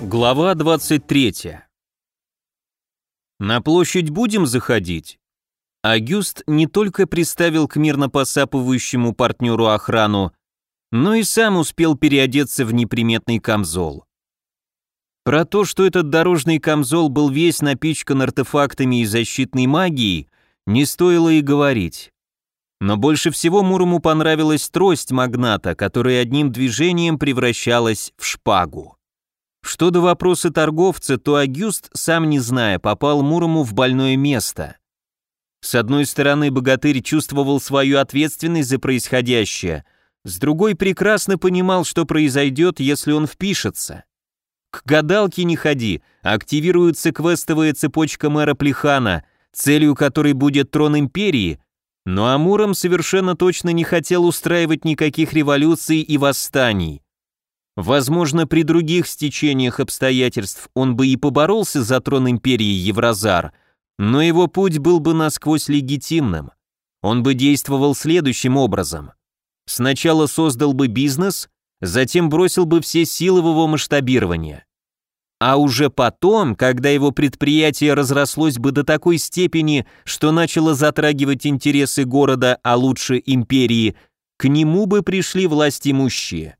Глава 23. На площадь будем заходить? Агюст не только приставил к мирно посапывающему партнеру охрану, но и сам успел переодеться в неприметный камзол. Про то, что этот дорожный камзол был весь напичкан артефактами и защитной магией, не стоило и говорить. Но больше всего Мурому понравилась трость магната, которая одним движением превращалась в шпагу. Что до вопроса торговца, то Агюст, сам не зная, попал Мурому в больное место. С одной стороны, богатырь чувствовал свою ответственность за происходящее, с другой прекрасно понимал, что произойдет, если он впишется. К гадалке не ходи, активируется квестовая цепочка мэра Плехана, целью которой будет трон империи, но Амуром совершенно точно не хотел устраивать никаких революций и восстаний. Возможно, при других стечениях обстоятельств он бы и поборолся за трон империи Евразар, но его путь был бы насквозь легитимным. Он бы действовал следующим образом. Сначала создал бы бизнес, затем бросил бы все силы в его масштабирование. А уже потом, когда его предприятие разрослось бы до такой степени, что начало затрагивать интересы города, а лучше империи, к нему бы пришли власть имущие.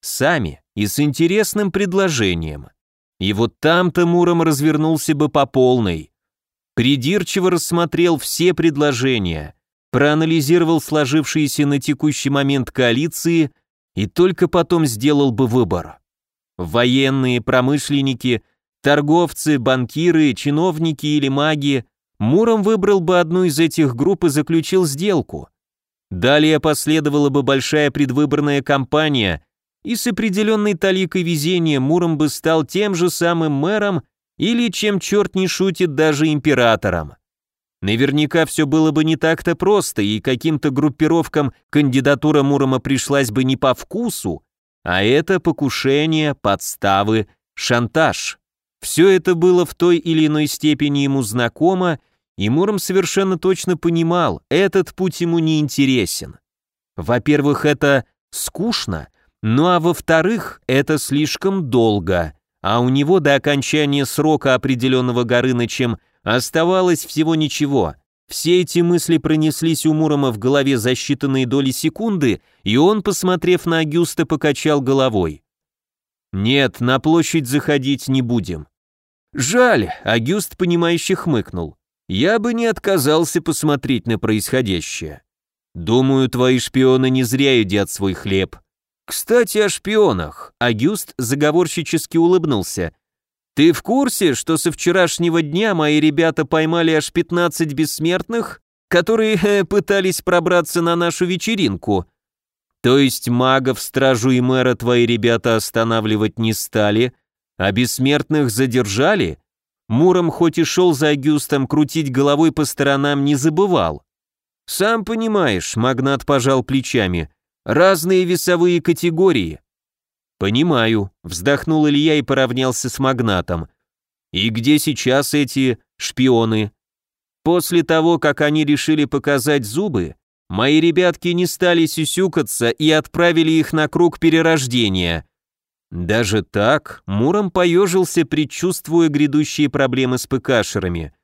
Сами и с интересным предложением. И вот там-то Муром развернулся бы по полной. Придирчиво рассмотрел все предложения, проанализировал сложившиеся на текущий момент коалиции и только потом сделал бы выбор. Военные, промышленники, торговцы, банкиры, чиновники или маги, Муром выбрал бы одну из этих групп и заключил сделку. Далее последовала бы большая предвыборная кампания, и с определенной таликой везения Муром бы стал тем же самым мэром или, чем черт не шутит, даже императором. Наверняка все было бы не так-то просто, и каким-то группировкам кандидатура Мурома пришлась бы не по вкусу, а это покушение, подставы, шантаж. Все это было в той или иной степени ему знакомо, и Муром совершенно точно понимал, этот путь ему не интересен. Во-первых, это скучно, ну а во-вторых, это слишком долго, а у него до окончания срока определенного Горынычем оставалось всего ничего. Все эти мысли пронеслись у Мурома в голове за считанные доли секунды, и он, посмотрев на Агюста, покачал головой. «Нет, на площадь заходить не будем». «Жаль», — Агюст, понимающе хмыкнул. «Я бы не отказался посмотреть на происходящее. Думаю, твои шпионы не зря едят свой хлеб. «Кстати, о шпионах», — Агюст заговорщически улыбнулся. «Ты в курсе, что со вчерашнего дня мои ребята поймали аж 15 бессмертных, которые э, пытались пробраться на нашу вечеринку? То есть магов, стражу и мэра твои ребята останавливать не стали, а бессмертных задержали?» Муром хоть и шел за Агюстом, крутить головой по сторонам не забывал. «Сам понимаешь», — магнат пожал плечами, — Разные весовые категории. Понимаю, вздохнул Илья и поравнялся с магнатом. И где сейчас эти шпионы? После того, как они решили показать зубы, мои ребятки не стали сюсюкаться и отправили их на круг перерождения. Даже так Муром поежился, предчувствуя грядущие проблемы с ПКшерами.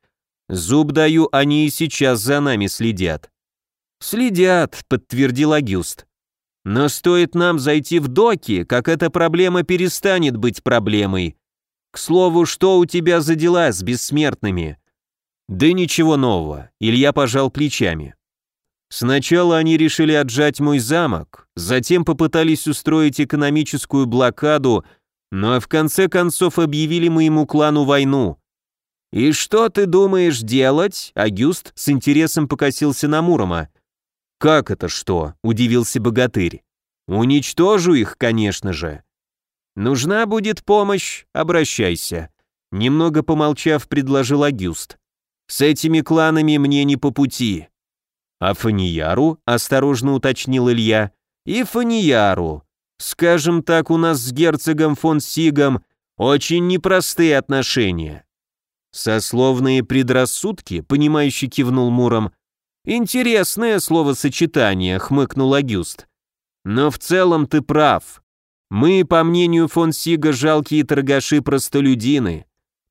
Зуб даю, они и сейчас за нами следят. «Следят», — подтвердил Агюст. Но стоит нам зайти в доки, как эта проблема перестанет быть проблемой. К слову, что у тебя за дела с бессмертными? Да ничего нового, Илья пожал плечами. Сначала они решили отжать мой замок, затем попытались устроить экономическую блокаду, но в конце концов объявили моему клану войну. «И что ты думаешь делать?» Агюст с интересом покосился на Мурома. «Как это что?» – удивился богатырь. «Уничтожу их, конечно же». «Нужна будет помощь, обращайся», – немного помолчав, предложил Агюст. «С этими кланами мне не по пути». «А Фанияру?» – осторожно уточнил Илья. «И Фанияру. Скажем так, у нас с герцогом фон Сигом Очень непростые отношения. Сословные предрассудки, понимающе кивнул Муром. Интересное словосочетание, хмыкнул Агюст. Но в целом ты прав. Мы, по мнению фон Сига, жалкие торгаши-простолюдины.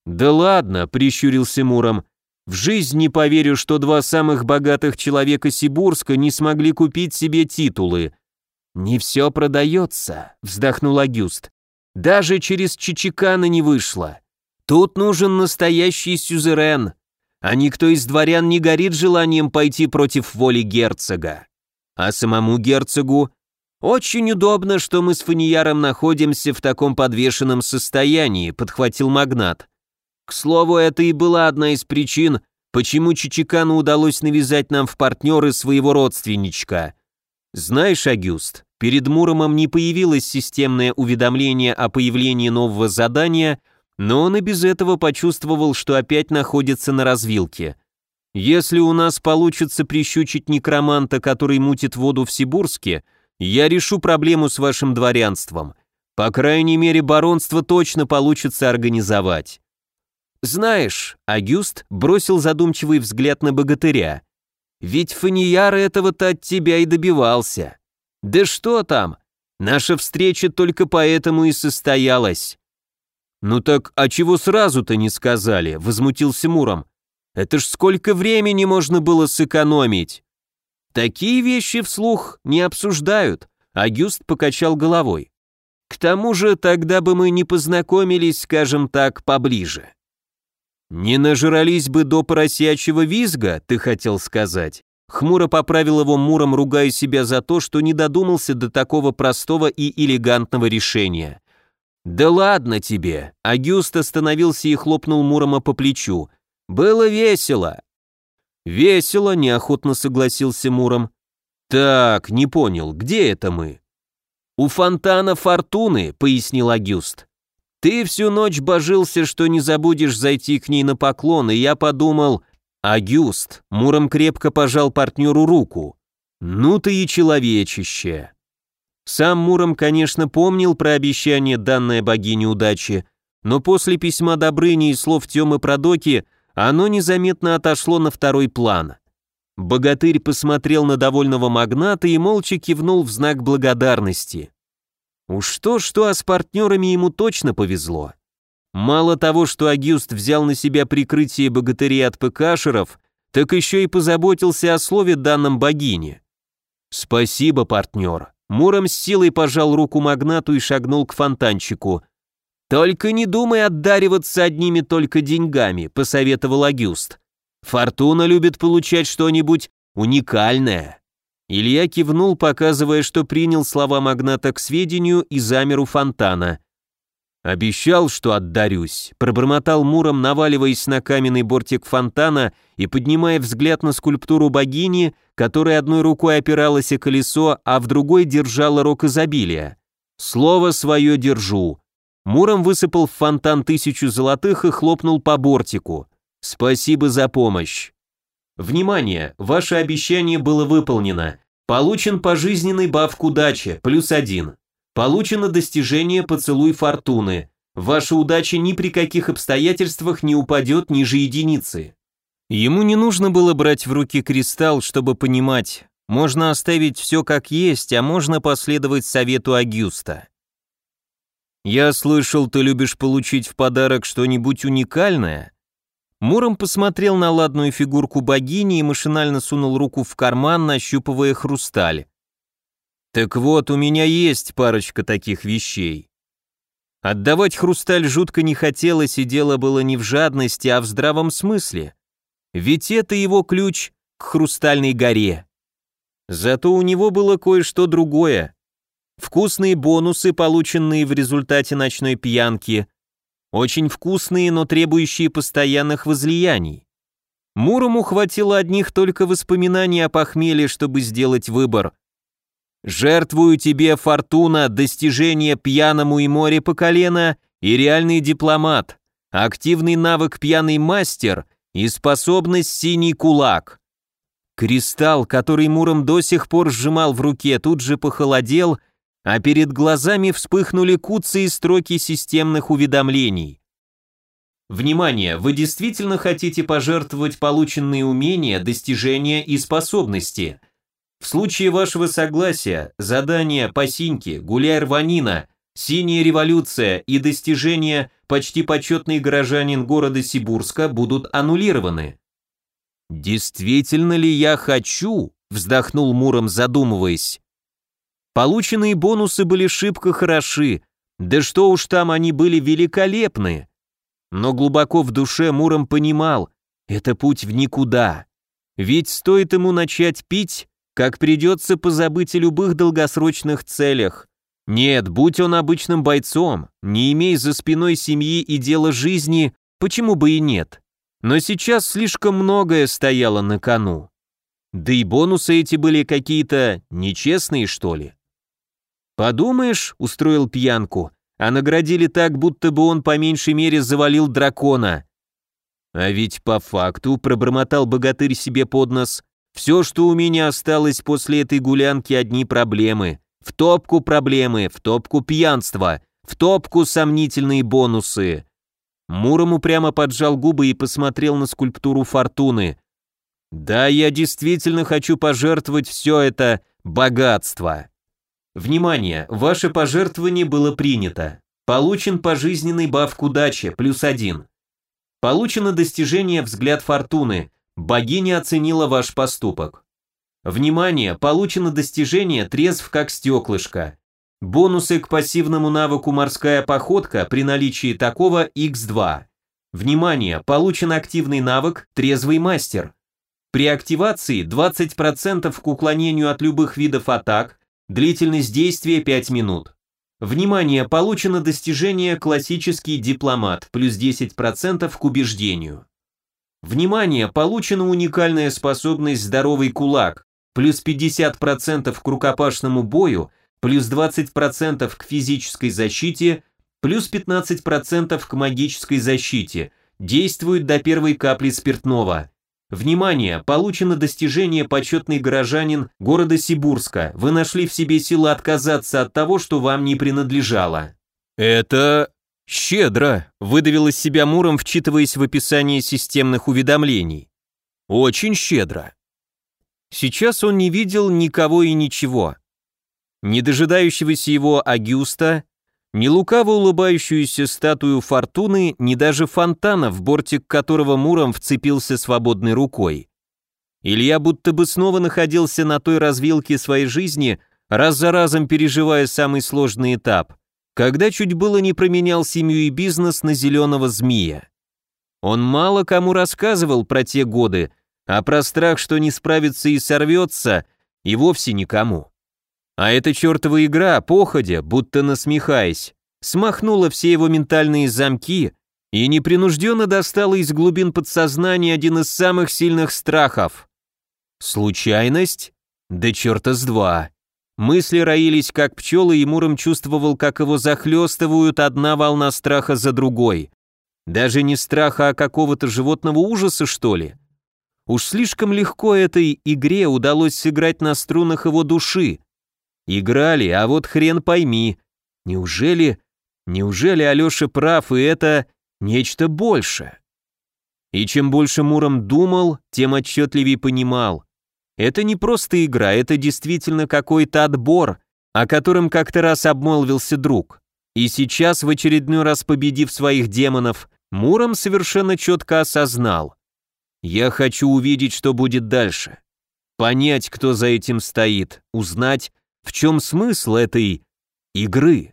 Да ладно, прищурился Муром. В жизнь не поверю, что два самых богатых человека Сибурска не смогли купить себе титулы. Не все продается, вздохнул Агюст. Даже через Чичикана не вышло. Тут нужен настоящий сюзерен, а никто из дворян не горит желанием пойти против воли герцога. А самому герцогу очень удобно, что мы с Фанияром находимся в таком подвешенном состоянии, подхватил магнат. К слову, это и была одна из причин, почему Чичикану удалось навязать нам в партнеры своего родственничка. Знаешь, Агюст, перед Муромом не появилось системное уведомление о появлении нового задания, но он и без этого почувствовал, что опять находится на развилке. Если у нас получится прищучить некроманта, который мутит воду в Сибурске, я решу проблему с вашим дворянством. По крайней мере, баронство точно получится организовать. Знаешь, Агюст бросил задумчивый взгляд на богатыря. Ведь Фанияр этого-то от тебя и добивался. Да что там? Наша встреча только поэтому и состоялась. Ну так, а чего сразу-то не сказали? Возмутился Муром. Это ж сколько времени можно было сэкономить. Такие вещи вслух не обсуждают, Агюст покачал головой. К тому же тогда бы мы не познакомились, скажем так, поближе. «Не нажрались бы до поросячьего визга, ты хотел сказать?» Хмуро поправил его Муром, ругая себя за то, что не додумался до такого простого и элегантного решения. «Да ладно тебе!» Агюст остановился и хлопнул Мурома по плечу. «Было весело!» «Весело», — неохотно согласился Муром. «Так, не понял, где это мы?» «У фонтана Фортуны», — пояснил Агюст. Ты всю ночь божился, что не забудешь зайти к ней на поклон, и я подумал, Агюст, Муром крепко пожал партнеру руку. Ну ты и человечище. Сам Муром, конечно, помнил про обещание, данное богине удачи, но после письма Добрыни и слов Тёмы Продоки оно незаметно отошло на второй план. Богатырь посмотрел на довольного магната и молча кивнул в знак благодарности. Уж то-что, а с партнерами ему точно повезло. Мало того, что Агюст взял на себя прикрытие богатырей от ПКшеров, так еще и позаботился о слове данном богине. «Спасибо, партнер». Муром с силой пожал руку магнату и шагнул к фонтанчику. «Только не думай отдариваться одними только деньгами», — посоветовал Агюст. «Фортуна любит получать что-нибудь уникальное». Илья кивнул, показывая, что принял слова магната к сведению и замер у фонтана. «Обещал, что отдарюсь», — пробормотал Муром, наваливаясь на каменный бортик фонтана и поднимая взгляд на скульптуру богини, которая одной рукой опиралась о колесо, а в другой держала рог изобилия. «Слово свое держу». Муром высыпал в фонтан тысячу золотых и хлопнул по бортику. «Спасибо за помощь». Внимание! Ваше обещание было выполнено. Получен пожизненный баф к удаче, плюс один. Получено достижение поцелуй фортуны. Ваша удача ни при каких обстоятельствах не упадет ниже единицы. Ему не нужно было брать в руки кристалл, чтобы понимать, можно оставить все как есть, а можно последовать совету Агюста. «Я слышал, ты любишь получить в подарок что-нибудь уникальное?» Муром посмотрел на ладную фигурку богини и машинально сунул руку в карман, нащупывая хрусталь. «Так вот, у меня есть парочка таких вещей». Отдавать хрусталь жутко не хотелось, и дело было не в жадности, а в здравом смысле. Ведь это его ключ к хрустальной горе. Зато у него было кое-что другое. Вкусные бонусы, полученные в результате ночной пьянки, очень вкусные, но требующие постоянных возлияний. Мурому хватило одних только воспоминаний о похмелье, чтобы сделать выбор. «Жертвую тебе, Фортуна, достижение пьяному и море по колено и реальный дипломат, активный навык пьяный мастер и способность синий кулак». Кристалл, который Муром до сих пор сжимал в руке, тут же похолодел а перед глазами вспыхнули куцы строки системных уведомлений. Внимание, вы действительно хотите пожертвовать полученные умения, достижения и способности. В случае вашего согласия, задания Пасиньки, Гуляй Рванина, Синяя революция и достижения почти почетный горожанин города Сибурска будут аннулированы. «Действительно ли я хочу?» – вздохнул Муром, задумываясь. Полученные бонусы были шибко хороши, да что уж там они были великолепны. Но глубоко в душе Муром понимал, это путь в никуда. Ведь стоит ему начать пить, как придется позабыть о любых долгосрочных целях. Нет, будь он обычным бойцом, не имея за спиной семьи и дела жизни, почему бы и нет. Но сейчас слишком многое стояло на кону. Да и бонусы эти были какие-то нечестные, что ли. «Подумаешь», — устроил пьянку, а наградили так, будто бы он по меньшей мере завалил дракона. А ведь по факту, пробормотал богатырь себе под нос, все, что у меня осталось после этой гулянки, одни проблемы. В топку проблемы, в топку пьянства, в топку сомнительные бонусы. Мурому прямо поджал губы и посмотрел на скульптуру фортуны. Да, я действительно хочу пожертвовать все это богатство. Внимание, ваше пожертвование было принято. Получен пожизненный баф к удаче, плюс один. Получено достижение «Взгляд фортуны». Богиня оценила ваш поступок. Внимание, получено достижение «Трезв как стеклышко». Бонусы к пассивному навыку «Морская походка» при наличии такого x2. Внимание, получен активный навык «Трезвый мастер». При активации 20% к уклонению от любых видов атак, Длительность действия 5 минут. Внимание, получено достижение «Классический дипломат» плюс 10% к убеждению. Внимание, получена уникальная способность «Здоровый кулак» плюс 50% к рукопашному бою, плюс 20% к физической защите, плюс 15% к магической защите. Действует до первой капли спиртного. Внимание! Получено достижение почетный горожанин города Сибурска. Вы нашли в себе силы отказаться от того, что вам не принадлежало. Это щедро, выдавил из себя Муром, вчитываясь в описание системных уведомлений. Очень щедро. Сейчас он не видел никого и ничего. Не дожидающегося его Агюста, ни лукаво улыбающуюся статую фортуны, ни даже фонтана, в бортик которого Муром вцепился свободной рукой. Илья будто бы снова находился на той развилке своей жизни, раз за разом переживая самый сложный этап, когда чуть было не променял семью и бизнес на зеленого змея. Он мало кому рассказывал про те годы, а про страх, что не справится и сорвется, и вовсе никому. А эта чертова игра, походя, будто насмехаясь, смахнула все его ментальные замки и непринужденно достала из глубин подсознания один из самых сильных страхов. Случайность? Да черта с два. Мысли роились как пчелы, и Муром чувствовал, как его захлестывают одна волна страха за другой. Даже не страха, а какого-то животного ужаса, что ли? Уж слишком легко этой игре удалось сыграть на струнах его души. Играли, а вот хрен пойми. Неужели, неужели Алеша прав, и это нечто большее? И чем больше Муром думал, тем отчетливее понимал. Это не просто игра, это действительно какой-то отбор, о котором как-то раз обмолвился друг. И сейчас, в очередной раз победив своих демонов, Муром совершенно четко осознал. Я хочу увидеть, что будет дальше. Понять, кто за этим стоит, узнать, в чем смысл этой игры?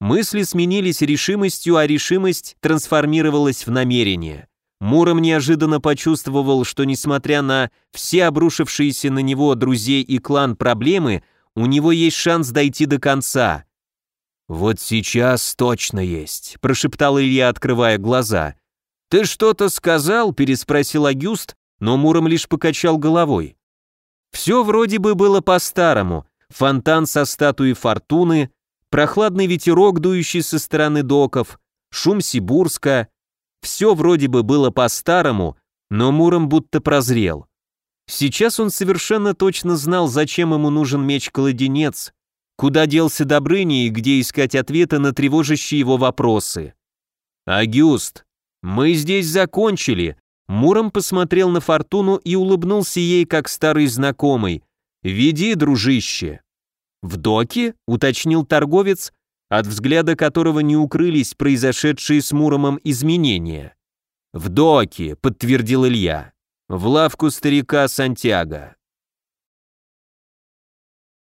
Мысли сменились решимостью, а решимость трансформировалась в намерение. Муром неожиданно почувствовал, что несмотря на все обрушившиеся на него друзей и клан проблемы, у него есть шанс дойти до конца. «Вот сейчас точно есть», — прошептал Илья, открывая глаза. «Ты что-то сказал?» — переспросил Агюст, но Муром лишь покачал головой. Все вроде бы было по-старому, фонтан со статуей Фортуны, прохладный ветерок, дующий со стороны доков, шум Сибурска. Все вроде бы было по-старому, но Муром будто прозрел. Сейчас он совершенно точно знал, зачем ему нужен меч-кладенец, Куда делся Добрыня и где искать ответы на тревожащие его вопросы? «Агюст, мы здесь закончили», Муром посмотрел на Фортуну и улыбнулся ей, как старый знакомый. «Веди, дружище!» «В доке?» — уточнил торговец, от взгляда которого не укрылись произошедшие с Муромом изменения. «В доке», — подтвердил Илья. «В лавку старика Сантьяго.